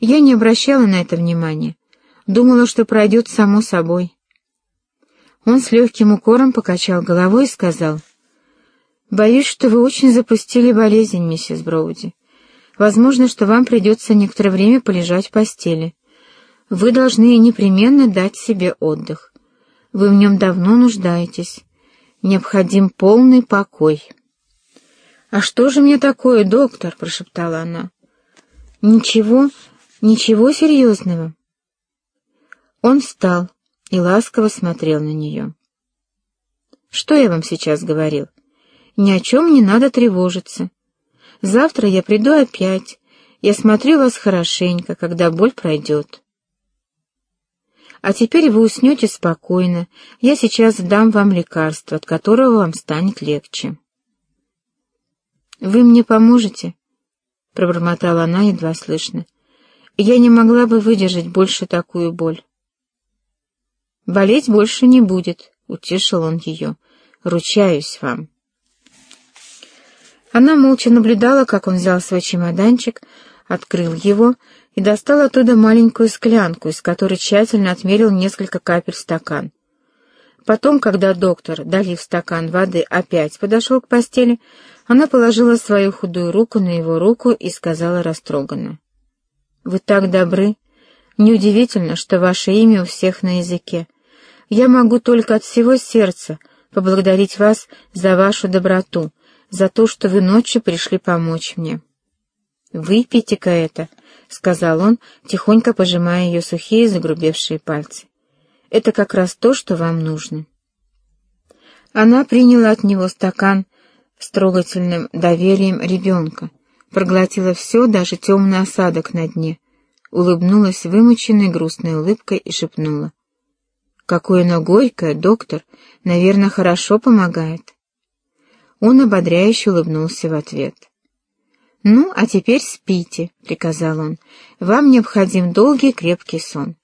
Я не обращала на это внимания. Думала, что пройдет само собой. Он с легким укором покачал головой и сказал, «Боюсь, что вы очень запустили болезнь, миссис Броуди. Возможно, что вам придется некоторое время полежать в постели. Вы должны непременно дать себе отдых. Вы в нем давно нуждаетесь. Необходим полный покой». «А что же мне такое, доктор?» — прошептала она. «Ничего, ничего серьезного». Он встал и ласково смотрел на нее. «Что я вам сейчас говорил? Ни о чем не надо тревожиться. Завтра я приду опять и осмотрю вас хорошенько, когда боль пройдет. А теперь вы уснете спокойно, я сейчас дам вам лекарство, от которого вам станет легче». «Вы мне поможете?» — пробормотала она едва слышно. «Я не могла бы выдержать больше такую боль». «Болеть больше не будет», — утешил он ее. «Ручаюсь вам». Она молча наблюдала, как он взял свой чемоданчик, открыл его и достал оттуда маленькую склянку, из которой тщательно отмерил несколько капель в стакан. Потом, когда доктор, долив стакан воды, опять подошел к постели, она положила свою худую руку на его руку и сказала растроганно. «Вы так добры. Неудивительно, что ваше имя у всех на языке. Я могу только от всего сердца поблагодарить вас за вашу доброту, за то, что вы ночью пришли помочь мне». «Выпейте-ка это», — сказал он, тихонько пожимая ее сухие загрубевшие пальцы. «Это как раз то, что вам нужно». Она приняла от него стакан с трогательным доверием ребенка, проглотила все, даже темный осадок на дне, улыбнулась вымученной грустной улыбкой и шепнула. «Какое оно горькое, доктор! Наверное, хорошо помогает». Он ободряюще улыбнулся в ответ. «Ну, а теперь спите», — приказал он. «Вам необходим долгий крепкий сон».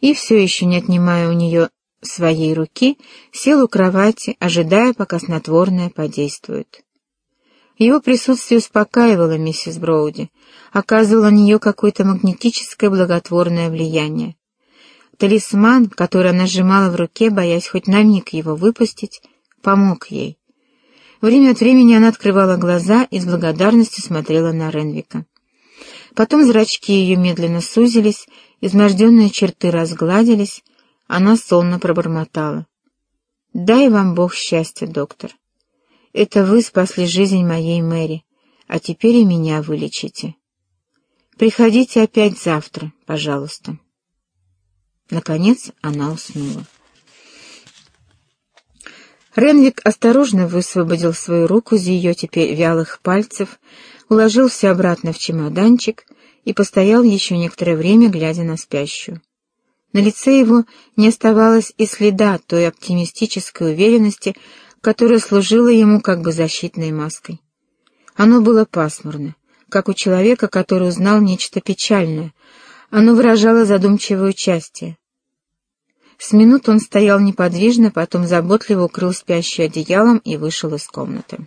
И все еще не отнимая у нее своей руки, сел у кровати, ожидая, пока снотворное подействует. Его присутствие успокаивало миссис Броуди, оказывало на нее какое-то магнетическое благотворное влияние. Талисман, который она сжимала в руке, боясь хоть на миг его выпустить, помог ей. Время от времени она открывала глаза и с благодарностью смотрела на Ренвика. Потом зрачки ее медленно сузились, изможденные черты разгладились, она сонно пробормотала. «Дай вам Бог счастья, доктор. Это вы спасли жизнь моей Мэри, а теперь и меня вылечите. Приходите опять завтра, пожалуйста». Наконец она уснула. Ренвик осторожно высвободил свою руку из ее теперь вялых пальцев, уложил все обратно в чемоданчик и постоял еще некоторое время, глядя на спящую. На лице его не оставалось и следа той оптимистической уверенности, которая служила ему как бы защитной маской. Оно было пасмурно, как у человека, который узнал нечто печальное. Оно выражало задумчивое участие. С минут он стоял неподвижно, потом заботливо укрыл спящую одеялом и вышел из комнаты.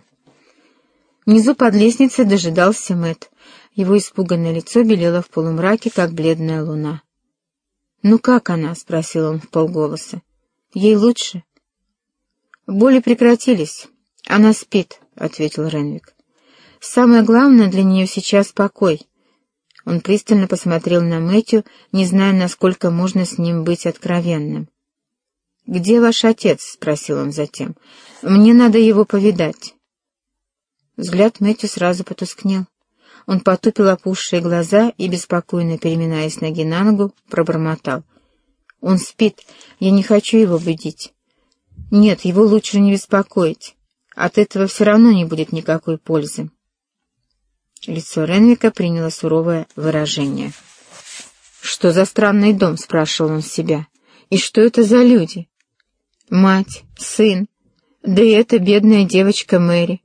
Внизу под лестницей дожидался Мэт. Его испуганное лицо белело в полумраке, как бледная луна. «Ну как она?» — спросил он в полголоса. «Ей лучше?» «Боли прекратились. Она спит», — ответил Ренвик. «Самое главное для нее сейчас покой». Он пристально посмотрел на Мэтью, не зная, насколько можно с ним быть откровенным. «Где ваш отец?» — спросил он затем. «Мне надо его повидать». Взгляд Мэтью сразу потускнел. Он потупил опухшие глаза и, беспокойно переминаясь ноги на ногу, пробормотал. «Он спит. Я не хочу его будить. Нет, его лучше не беспокоить. От этого все равно не будет никакой пользы». Лицо Ренвика приняло суровое выражение. «Что за странный дом?» — спрашивал он себя. «И что это за люди?» «Мать, сын, да и эта бедная девочка Мэри.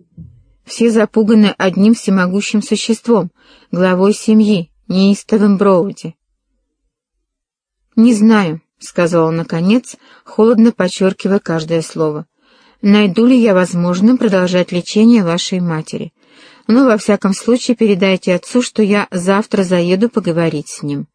Все запуганы одним всемогущим существом, главой семьи, неистовым Броуди. «Не знаю», — сказал он наконец, холодно подчеркивая каждое слово. «Найду ли я возможным продолжать лечение вашей матери? но во всяком случае передайте отцу, что я завтра заеду поговорить с ним».